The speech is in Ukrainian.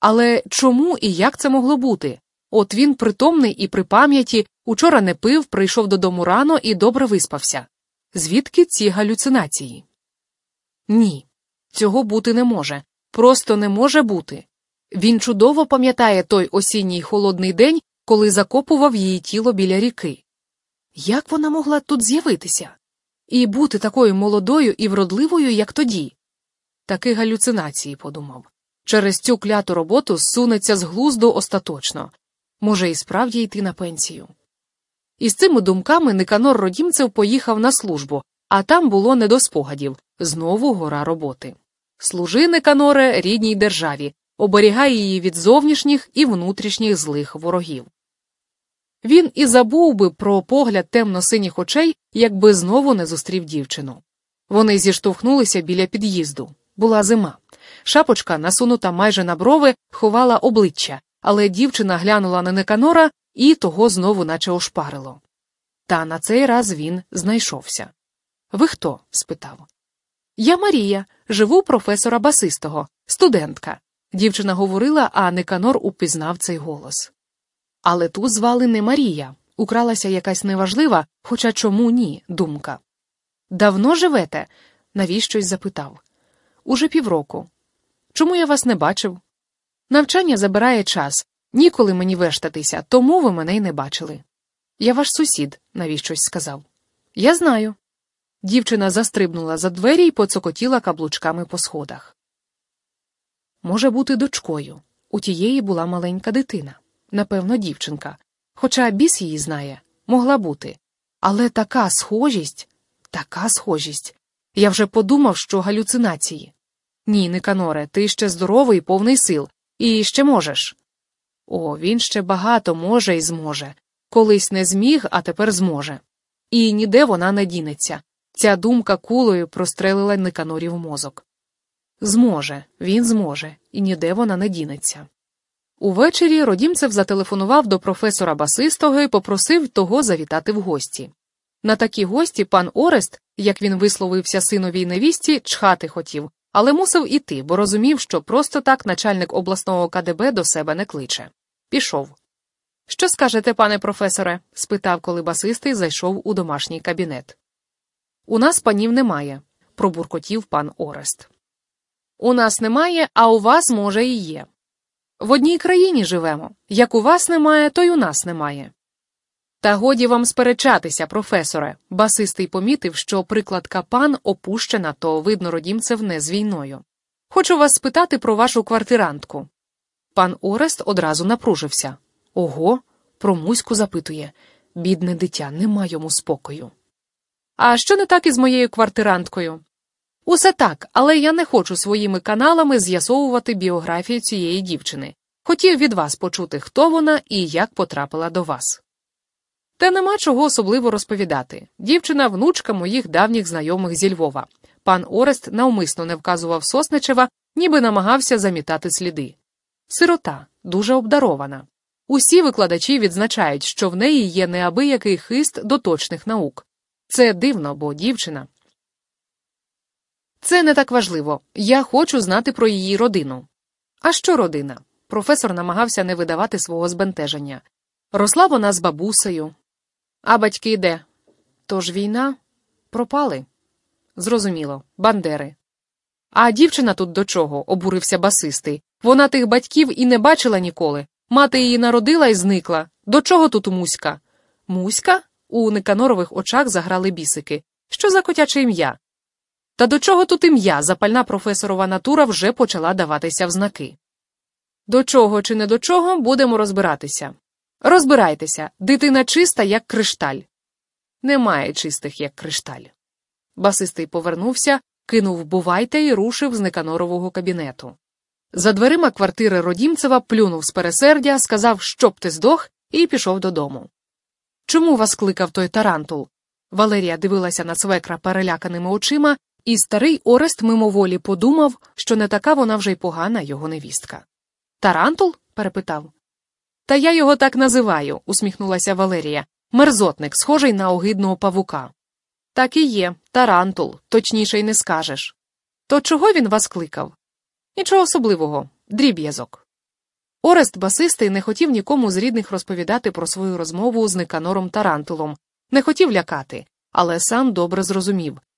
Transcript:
Але чому і як це могло бути? От він притомний і при пам'яті, учора не пив, прийшов додому рано і добре виспався. Звідки ці галюцинації? Ні, цього бути не може. Просто не може бути. Він чудово пам'ятає той осінній холодний день, коли закопував її тіло біля ріки. Як вона могла тут з'явитися? І бути такою молодою і вродливою, як тоді? Таки галюцинації, подумав. Через цю кляту роботу зсунеться з глузду остаточно. Може, і справді йти на пенсію. І з цими думками Никанор Родімцев поїхав на службу, а там було не до спогадів знову гора роботи. Служи, Никаноре, рідній державі, оберігай її від зовнішніх і внутрішніх злих ворогів. Він і забув би про погляд темно-синіх очей, якби знову не зустрів дівчину. Вони зіштовхнулися біля під'їзду. Була зима. Шапочка, насунута майже на брови, ховала обличчя, але дівчина глянула на Никанора і того знову наче ошпарило. Та на цей раз він знайшовся. Ви хто? спитав. Я Марія, живу професора басистого, студентка. Дівчина говорила, а Никанор упізнав цей голос. Але ту звали не Марія, укралася якась неважлива, хоча чому ні, думка. Давно живете? навіщось запитав. Уже півроку. Чому я вас не бачив? Навчання забирає час, ніколи мені вештатися, тому ви мене й не бачили. Я ваш сусід, навіщось сказав. Я знаю. Дівчина застрибнула за двері і поцокотіла каблучками по сходах. Може бути дочкою. У тієї була маленька дитина, напевно, дівчинка. Хоча біс її знає, могла бути. Але така схожість, така схожість. Я вже подумав, що галюцинації. Ні, Никаноре, ти ще здоровий, повний сил, і ще можеш. О, він ще багато може і зможе. Колись не зміг, а тепер зможе. І ніде вона не дінеться. Ця думка кулею прострелила Никанорів мозок. Зможе, він зможе, і ніде вона не дінеться. Увечері Родімцев зателефонував до професора басистого і попросив того завітати в гості. На такі гості пан Орест, як він висловився синовій невісті, чхати хотів, але мусив іти, бо розумів, що просто так начальник обласного КДБ до себе не кличе. Пішов. Що скажете, пане професоре? спитав, коли басистий зайшов у домашній кабінет. У нас панів немає, пробуркотів пан Орест. У нас немає, а у вас, може, і є. В одній країні живемо. Як у вас немає, то й у нас немає. Та годі вам сперечатися, професоре. Басистий помітив, що прикладка пан опущена, то видно родімцев не з війною. Хочу вас спитати про вашу квартирантку. Пан Орест одразу напружився. Ого, про Муську запитує. Бідне дитя, нема йому спокою. А що не так із моєю квартиранткою? Усе так, але я не хочу своїми каналами з'ясовувати біографію цієї дівчини. Хотів від вас почути, хто вона і як потрапила до вас. Та нема чого особливо розповідати. Дівчина внучка моїх давніх знайомих зі Львова. Пан Орест навмисно не вказував Сосничева, ніби намагався замітати сліди. Сирота дуже обдарована. Усі викладачі відзначають, що в неї є неабиякий хист до точних наук. Це дивно, бо дівчина. Це не так важливо. Я хочу знати про її родину. А що родина? Професор намагався не видавати свого збентеження. Росла вона з бабусею. А батьки де? Тож війна пропали. Зрозуміло, бандери. А дівчина тут до чого? обурився басистий. Вона тих батьків і не бачила ніколи. Мати її народила і зникла. До чого тут Муська? Муська? У Никанорових очах заграли бісики. Що за котяче ім'я? Та до чого тут ім'я? Запальна професорова натура вже почала даватися в знаки. До чого чи не до чого будемо розбиратися. Розбирайтеся, дитина чиста, як кришталь. Немає чистих, як кришталь. Басистий повернувся, кинув бувайте і рушив з Никанорового кабінету. За дверима квартири Родімцева плюнув з пересердя, сказав, щоб ти здох, і пішов додому. Чому вас кликав той тарантул? Валерія дивилася на свекра переляканими очима, і старий Орест мимоволі подумав, що не така вона вже й погана його невістка. Тарантул? перепитав. Та я його так називаю, усміхнулася Валерія. Мерзотник, схожий на огидного павука. Так і є, тарантул, точніше й не скажеш. То чого він вас кликав? Нічого особливого, дріб'язок. Орест басистий не хотів нікому з рідних розповідати про свою розмову з Никанором Тарантулом, не хотів лякати, але сам добре зрозумів